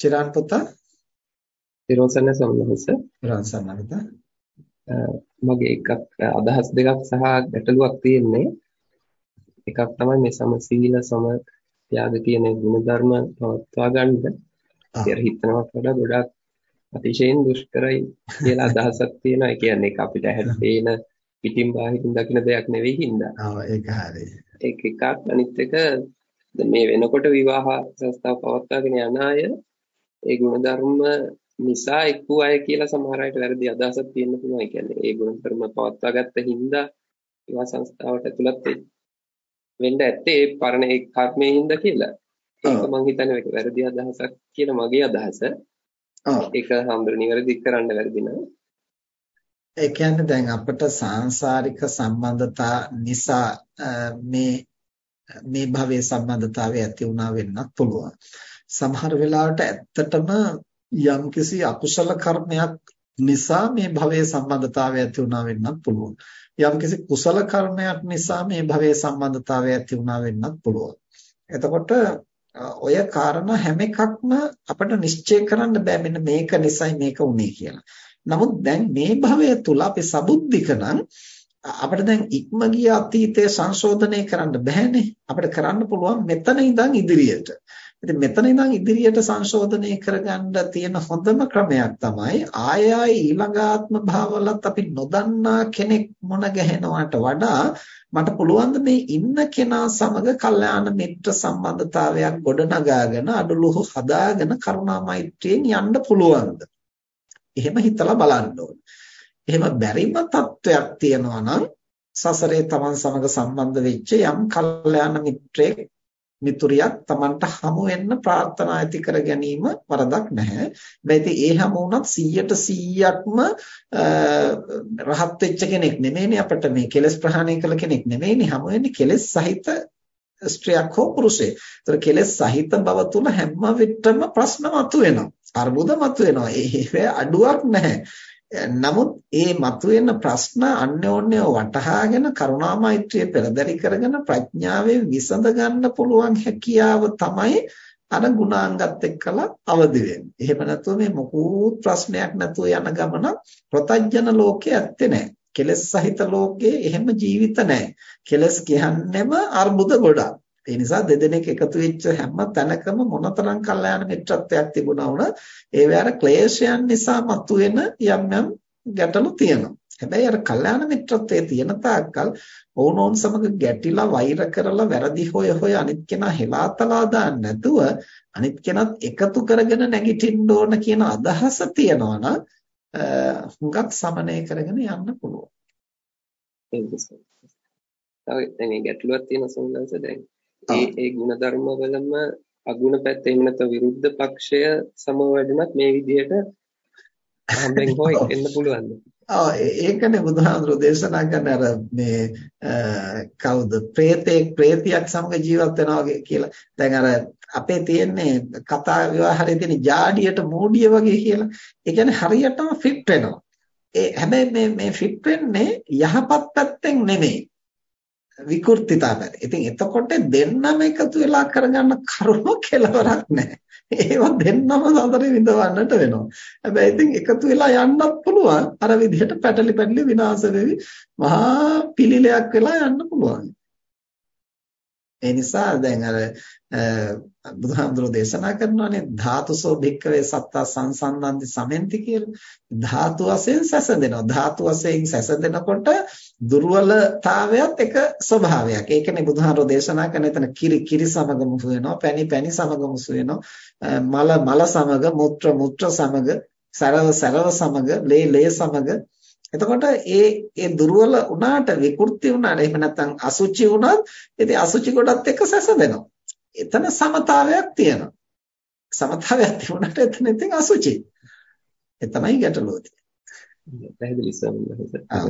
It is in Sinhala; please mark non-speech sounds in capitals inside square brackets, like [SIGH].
චිරාන් පුතා විරෝසන්න සම්මහස විරෝසන්න පුතා මගේ එකක් අදහස් දෙකක් සහ ගැටලුවක් තියෙන්නේ. එකක් තමයි මේ සමසීල සම ත්‍යාග කියන ගුණධර්ම පවත්වා ගන්න. කියලා හිතනවට වඩා ගොඩාක් අතිශයින් දුෂ්කරයි කියලා අදහසක් තියෙනවා. ඒ කියන්නේ ඒක අපිට පේන පිටින් බාහිරින් දකින දෙයක් නෙවෙයි හින්දා. ඔව් ඒක හරි. ඒක එකක්. අනිත් එක මේ වෙනකොට විවාහ සංස්ථාව පවත්වාගෙන යන අය ඒ ගුණධර්ම නිසා එක්කු අය කියලා සමහර අයට වැරදි අදහසක් තියෙන්න පුළුවන්. ඒ කියන්නේ ඒ ගුණධර්ම පවත්වාගත්ත හින්දා විවාහ සංස්ථාවට ඇතුළත් වෙන්න ඇත්තේ ඒ පරණ ඒ කර්මයේ හින්දා කියලා. ඒක මම හිතන්නේ ඒක වැරදි අදහසක් කියන මගේ අදහස. ඒක හම්බුනේ නිවැරදි කරන්න වැරදි නෑ. ඒ කියන්නේ දැන් අපිට සාංශාරික සම්බන්ධතා නිසා මේ මේ භවයේ සම්බන්ධතාවය ඇති වුණා වෙන්නත් පුළුවන්. සමහර වෙලාවට ඇත්තටම යම්කිසි අකුසල කර්මයක් නිසා මේ භවයේ සම්බන්ධතාවය ඇති වුණා වෙන්නත් පුළුවන්. යම්කිසි කුසල කර්මයක් නිසා මේ භවයේ සම්බන්ධතාවය ඇති වුණා වෙන්නත් පුළුවන්. එතකොට ඔය කාරණා හැම එකක්ම අපිට නිශ්චය කරන්න බෑ මෙන්න මේක නිසයි මේක උනේ කියලා. නමුත් දැන් මේ භවය තුල අපි සබුද්ධික නම් අපිට දැන් ඉක්ම ගිය අතීතය සංශෝධනය කරන්න බෑනේ. අපිට කරන්න පුළුවන් මෙතන ඉඳන් ඉදිරියට. ඉතින් මෙතන ඉඳන් ඉදිරියට සංශෝධනය කරගන්න තියෙන හොඳම ක්‍රමයක් තමයි ආය ආය ඊළඟ ආත්ම භාවවලත් අපි නොදන්නා කෙනෙක් මොන ගැහෙනවට වඩා මට පුළුවන් මේ ඉන්න කෙනා සමග කල්යාණ මිත්‍ර සම්බන්ධතාවයක් ගොඩනගාගෙන අඩලුහු හදාගෙන කරුණා මෛත්‍රියෙන් යන්න පුළුවන්ද? එහෙම හිතලා බලන්න ඕනේ. එහෙම බැරිම තත්වයක් තියෙනවා නම් සසරේ තමන් සමග සම්බන්ධ වෙච්ච යම් කල්යාණ මිත්‍රයෙක් මිතුරියක් තමන්ට හමු වෙන්න ප්‍රාර්ථනා ඇති කර ගැනීම වරදක් නැහැ. හැබැයි ඒ හමු වුණත් 100ට 100ක්ම රහත් වෙච්ච කෙනෙක් නෙමෙයිනේ අපිට මේ කෙලස් ප්‍රහාණය කළ කෙනෙක් නෙමෙයිනේ හමු වෙන්නේ කෙලස් සහිත ස්ත්‍රියක් හෝ පුරුෂයෙක්. ඒතර කෙලස් සහිත බව තුල හැම විටම ප්‍රශ්න මතුවෙනවා. අර්බුද මතුවෙනවා. ඒ අඩුවක් නැහැ. නමුත් ඒ මතුවෙන ප්‍රශ්න අන්‍යෝන්‍යව වටහාගෙන කරුණා මෛත්‍රිය පෙරදරි කරගෙන ප්‍රඥාවෙන් විසඳ ගන්න පුළුවන් හැකියාව තමයි අර ගුණාංගත් එක්කලා අවදි වෙන්නේ. එහෙම නැතුව මේ මොකුත් ප්‍රශ්නයක් නැතුව යන ගමන ප්‍රතඥන ලෝකයේ ඇත්තේ නැහැ. කෙලස් සහිත ලෝකයේ එහෙම ජීවිත නැහැ. කෙලස් කියන්නේම අර්බුද ගොඩක්. ඒ නිසා දෙදෙනෙක් එකතු වෙච්ච හැම තැනකම මොනතරම් කල්යාණ මිත්‍රත්වයක් තිබුණා වුණත් ඒවේ අර ක්ලේශයන් නිසා මතුවෙන යම් යම් ගැටලු තියෙනවා. හැබැයි අර කල්යාණ මිත්‍රත්වයේ තියෙන තාක්කල් ඔවුනෝන් සමග ගැටිලා වෛර කරලා වැරදි හොය හොය අනිත් කෙනා හෙලාතලා දාන්න නැතුව අනිත් කෙනත් එකතු කරගෙන නැගිටින්න ඕන කියන අදහස තියනවා නම් හුඟක් සමනය කරගෙන යන්න පුළුවන්. ඒක තමයි. දැන් ගැටලුවක් තියෙන සම්බන්ධ දැන් ඒ ඒ ಗುಣධර්ම වලම අගුණ පැත්ත එහෙම නැත්නම් විරුද්ධ පක්ෂය සමවැදුනත් මේ විදිහට හම්බෙන් හොය එන්න පුළුවන්. [LAUGHS] ආ ඒකනේ බුදුහාමුදුරෝ දේශනා කරන අර මේ කවුද ප්‍රේතෙක් ප්‍රේතියක් සමග ජීවත් වෙනවා කියලා. දැන් අර අපේ තියෙන්නේ කතා විවාහයේ තියෙන ජාඩියට මෝඩිය වගේ කියලා. ඒ කියන්නේ හරියටම ෆිට වෙනවා. ඒ හැබැයි මේ මේ ෆිට වෙන්නේ යහපත් පැත්තෙන් නෙමෙයි. විකෘතිතා පැති. ඉතින් එතකොට දෙන්නම එකතු වෙලා කරගන්න කරුණු කෙලවරක් නැහැ. ඒවා දෙන්නම සතරේ විඳවන්නට වෙනවා. හැබැයි ඉතින් එකතු වෙලා යන්නත් පුළුවන්. අර විදිහට පැටලි පැටලි විනාශ වෙවි මහා පිළිලයක් වෙලා යන්න පුළුවන්. ඒ නිසා දැන් අර බුදුහාමුදුරෝ දේශනා කරනවානේ ධාතුසෝ භික්කවේ සත්තා සංසන්දන්ති සමෙන්ති කියලා. ධාතු වශයෙන් සැසඳෙනවා. ධාතු වශයෙන් සැසඳෙනකොට දුර්වලතාවයත් එක ස්වභාවයක්. ඒකනේ බුදුහාමුදුරෝ දේශනා කරන එතන කිරි කිරි සමග මුසු වෙනවා, පැණි පැණි සමග මුසු වෙනවා, මල මල සමග, මුත්‍ර මුත්‍ර සමග, සරව සරව සමග, ලේ ලේ සමග එතකොට ඒ ඒ දුර්වල වුණාට විකෘති වුණාට එහෙම නැත්නම් අසුචි වුණත් ඉතින් අසුචි කොටත් එක්ක සැසඳෙනවා. එතන සමතාවයක් තියෙනවා. සමතාවයක් තිබුණාට එතන ඉතින් අසුචි. ඒ තමයි ගැටලුව තියෙන්නේ. පැහැදිලි සම්මත. ආ.